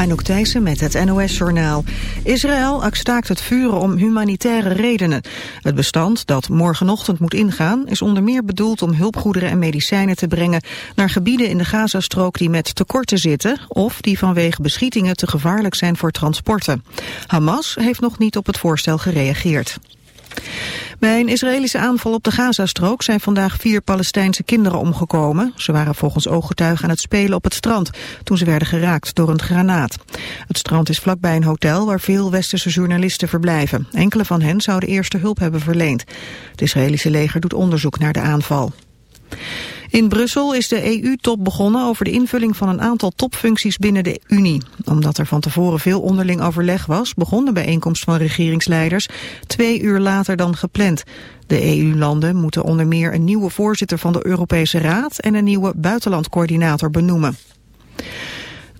Anouk Thijssen met het NOS-journaal. Israël staakt het vuren om humanitaire redenen. Het bestand dat morgenochtend moet ingaan... is onder meer bedoeld om hulpgoederen en medicijnen te brengen... naar gebieden in de Gazastrook die met tekorten zitten... of die vanwege beschietingen te gevaarlijk zijn voor transporten. Hamas heeft nog niet op het voorstel gereageerd. Bij een Israëlische aanval op de Gazastrook zijn vandaag vier Palestijnse kinderen omgekomen. Ze waren volgens ooggetuigen aan het spelen op het strand toen ze werden geraakt door een granaat. Het strand is vlakbij een hotel waar veel westerse journalisten verblijven. Enkele van hen zouden eerste hulp hebben verleend. Het Israëlische leger doet onderzoek naar de aanval. In Brussel is de EU-top begonnen over de invulling van een aantal topfuncties binnen de Unie. Omdat er van tevoren veel onderling overleg was, begon de bijeenkomst van regeringsleiders twee uur later dan gepland. De EU-landen moeten onder meer een nieuwe voorzitter van de Europese Raad en een nieuwe buitenlandcoördinator benoemen.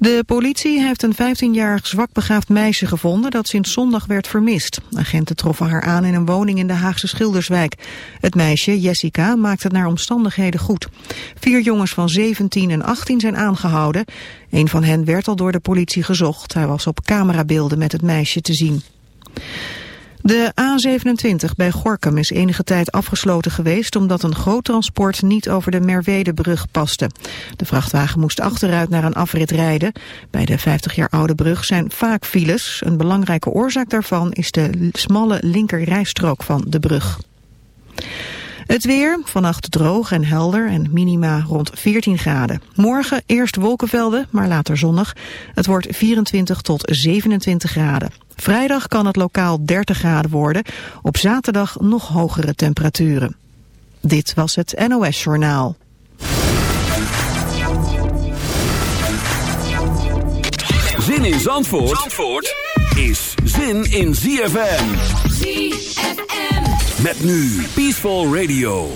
De politie heeft een 15-jarig zwakbegaafd meisje gevonden dat sinds zondag werd vermist. Agenten troffen haar aan in een woning in de Haagse Schilderswijk. Het meisje, Jessica, maakte het naar omstandigheden goed. Vier jongens van 17 en 18 zijn aangehouden. Een van hen werd al door de politie gezocht. Hij was op camerabeelden met het meisje te zien. De A27 bij Gorkum is enige tijd afgesloten geweest omdat een groot transport niet over de Merwedebrug paste. De vrachtwagen moest achteruit naar een afrit rijden. Bij de 50 jaar oude brug zijn vaak files. Een belangrijke oorzaak daarvan is de smalle linkerrijstrook van de brug. Het weer, vannacht droog en helder en minima rond 14 graden. Morgen eerst wolkenvelden, maar later zonnig. Het wordt 24 tot 27 graden. Vrijdag kan het lokaal 30 graden worden. Op zaterdag nog hogere temperaturen. Dit was het NOS Journaal. Zin in Zandvoort, Zandvoort is zin in ZFM. ZFM. Met nu Peaceful Radio.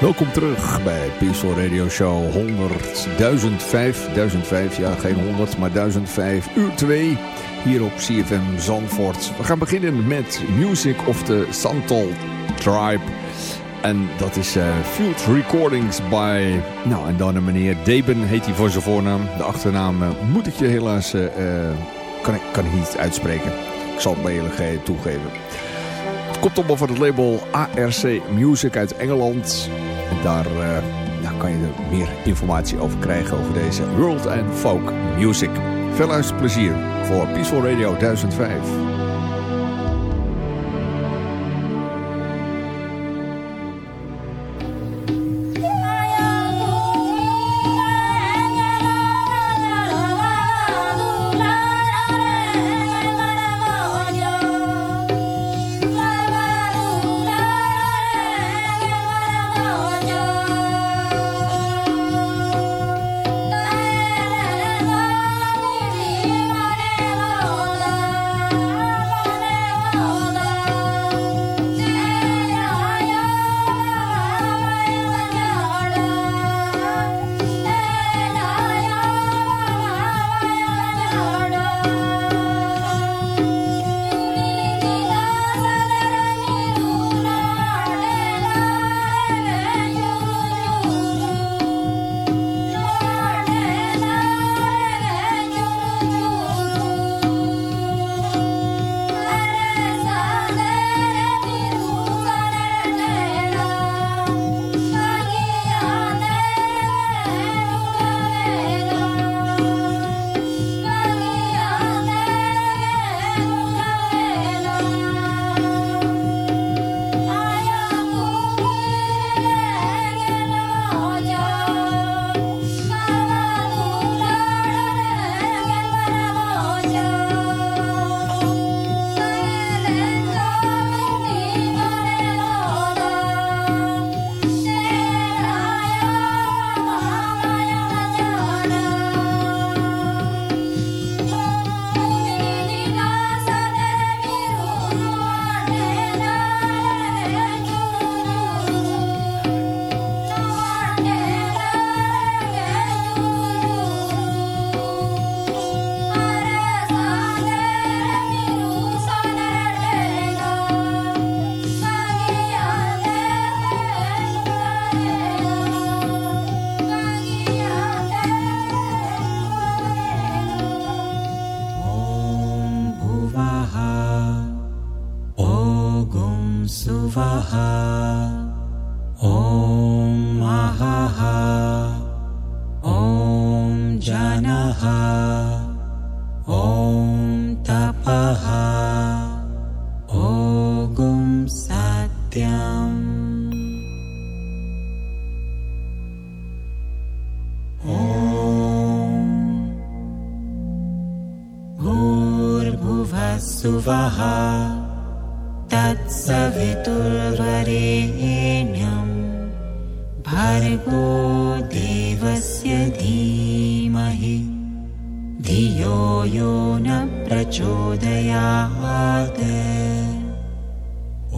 Welkom terug bij Peaceful Radio Show 100, 1005, 1005, ja geen 100, maar 1005, uur 2 hier op CFM Zandvoort. We gaan beginnen met Music of the Santol Tribe. En dat is uh, Field Recordings by, nou en dan een meneer Deben heet hij voor zijn voornaam. De achternaam uh, moet ik je helaas, uh, kan, ik, kan niet uitspreken. Ik zal het bij jullie toegeven. Het komt allemaal van het label ARC Music uit Engeland. En daar, kan je er meer informatie over krijgen over deze World and Folk Music. Veel luisterplezier voor Peaceful Radio 1005. सुवः तत्सवितुर्वरेण्यम् भर्गो देवस्य धीमहि। धियो यो न प्रचोदयात्। ॐ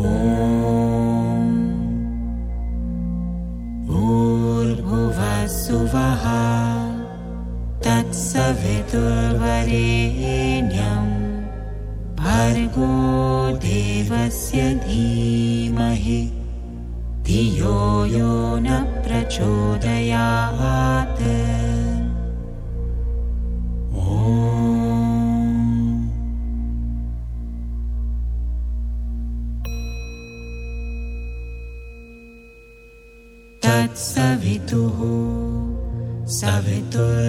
भूर्भुवः सुवः तत्सवितुर्वरेण्यम् भर्गो देवस्य धीमहि। धियो यो न प्रचोदयात्। तत्सवितुः सवितुर्वरेण्यम्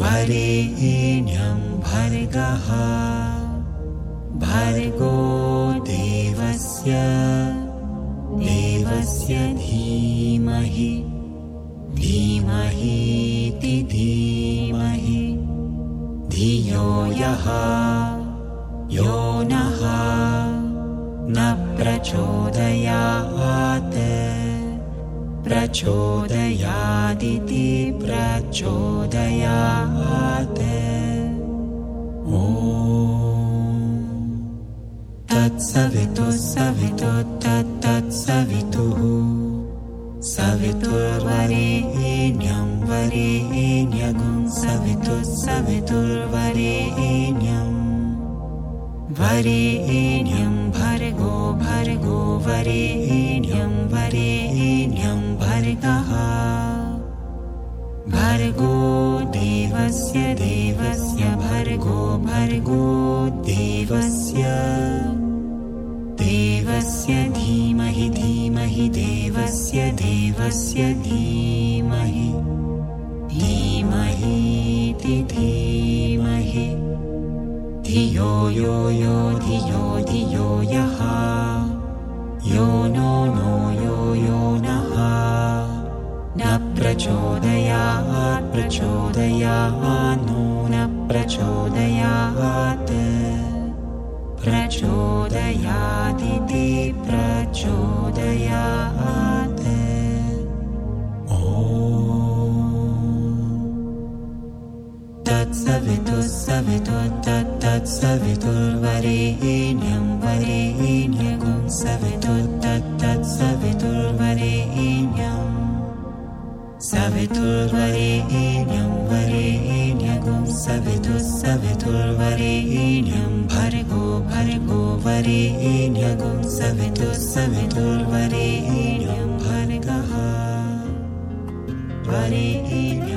वरेण्यं heart. वरेण्यगुं सवितुः सवितुर्वरेण्यम् वरेण्यं भर्गो भर्गो वरेण्यं वरेण्यं भर्गः भर्गो देवस्य देवस्य भर्गो भर्गो देवस्य देवस्य धीमहि धीमहि देवस्य देवस्य धीमहि धीमहीति धीमहि। धियो यो यो धियो धियो यः। यो नो नो यो यो नः। न प्रचोदयात् प्रचोदयात् नो प्रचोदयात्। प्रचोदयादिति प्रचोदयात् ॐ तत्सवितुः सवितुः तत्तत्सवितुर्वरेण्यं वरेण्यगुं सवितुः तत्तत्सवितुर्वरेण्यम् सवितुर्वरेण्यं वरेण्यगुं सवितुः सवितुर्वरेण्यं भर्गो भर्गो वरेण्यगुं सवितुः सवितुर्वरेण्यं भर्गः वरेण्यं